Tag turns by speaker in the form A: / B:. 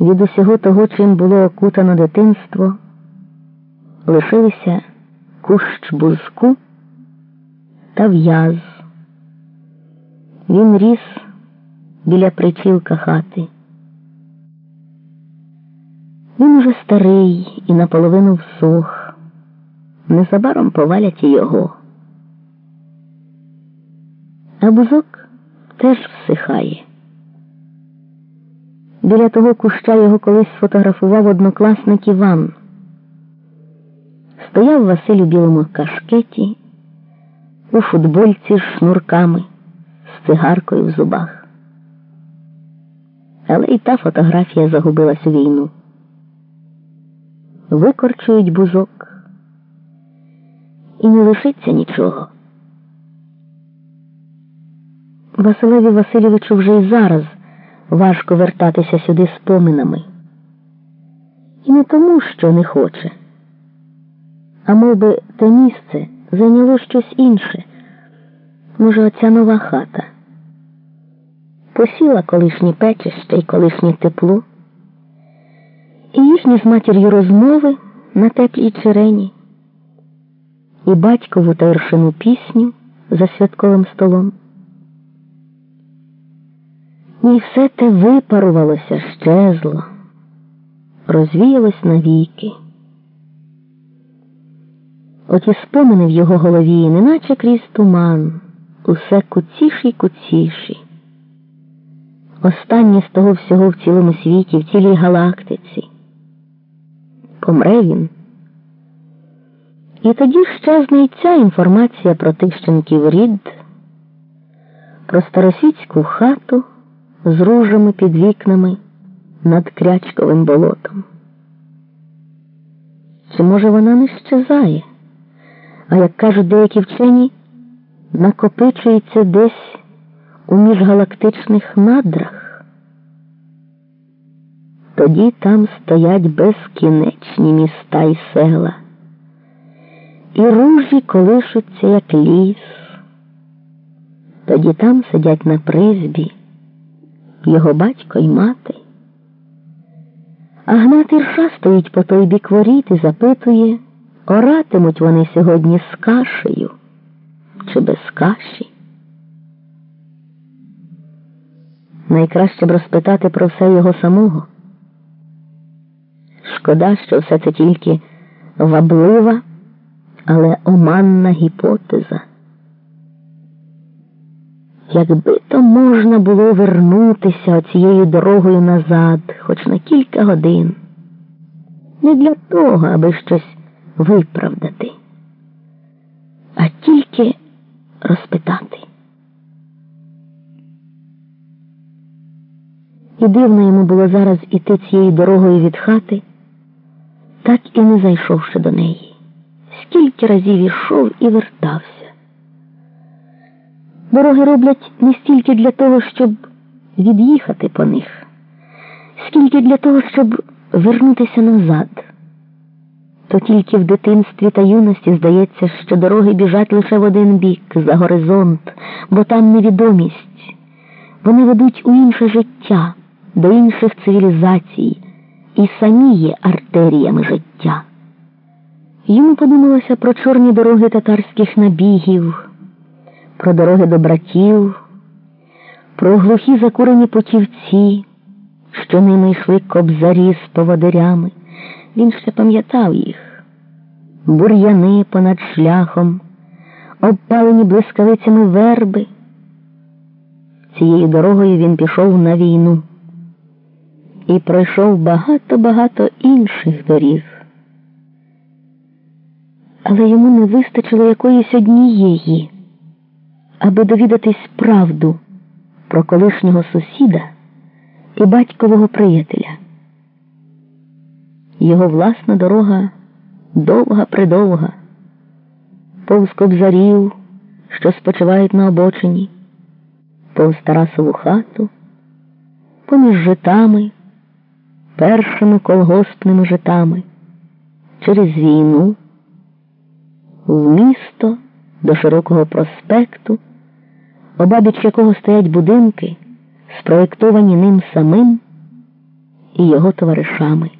A: від усього того, чим було окутано дитинство, лишилися кущ бузку та в'яз. Він ріс біля причілка хати. Він уже старий і наполовину всох. Незабаром повалять і його. А бузок теж всихає. Біля того куща його колись сфотографував однокласник Іван. Стояв Василь у білому кашкеті, у футбольці з шнурками, з цигаркою в зубах. Але і та фотографія загубилась у війну. Викорчують бузок, і не лишиться нічого. Василеві Васильовичу вже й зараз важко вертатися сюди споминами. І не тому, що не хоче, а мов би, те місце зайняло щось інше. Може, оця нова хата. Посіла колишні печище і колишнє тепло, і їхні з матір'ю розмови на теплій черені, і батькову та Іршину пісню за святковим столом. І все те випарувалося, щезло, розвіялось навіки. Оті спомини в його голові, неначе крізь туман, усе куціші й куціші. Останнє з того всього в цілому світі, в цілій галактиці. Помре він. І тоді щезне й ця інформація про тищенків рід, про старосвітську хату з ружами під вікнами над крячковим болотом. Чи може вона не щезає, а як кажуть деякі вчені, накопичується десь у міжгалактичних надрах? Тоді там стоять безкінечні міста і села, і ружі колишуться, як ліс. Тоді там сидять на призбі його батько й мати. А Гнат Ірша стоїть по той бік воріт і запитує, оратимуть вони сьогодні з кашею чи без каші. Найкраще б розпитати про все його самого. Шкода, що все це тільки ваблива, але оманна гіпотеза. Якби то можна було вернутися оцією дорогою назад, хоч на кілька годин, не для того, аби щось виправдати, а тільки розпитати. І дивно йому було зараз іти цією дорогою від хати, так і не зайшовши до неї. Скільки разів ішов і вертався. Дороги роблять не стільки для того, щоб від'їхати по них, скільки для того, щоб вернутися назад. То тільки в дитинстві та юності здається, що дороги біжать лише в один бік, за горизонт, бо там невідомість. Вони ведуть у інше життя, до інших цивілізацій і самі є артеріями життя. Йому подумалося про чорні дороги татарських набігів про дороги до братів, про глухі закурені потівці, що ними йшли кобзарі з поводирями. Він ще пам'ятав їх, бур'яни понад шляхом, обпалені блискавицями верби. Цією дорогою він пішов на війну і пройшов багато-багато інших доріг. Але йому не вистачило якоїсь однієї аби довідатись правду про колишнього сусіда і батькового приятеля. Його власна дорога довга придовга, повз кобзарів, що спочивають на обочині, повз Тарасову хату, поміж житами, першими колгоспними житами, через війну, в місто до широкого проспекту обабіч якого стоять будинки, спроєктовані ним самим і його товаришами.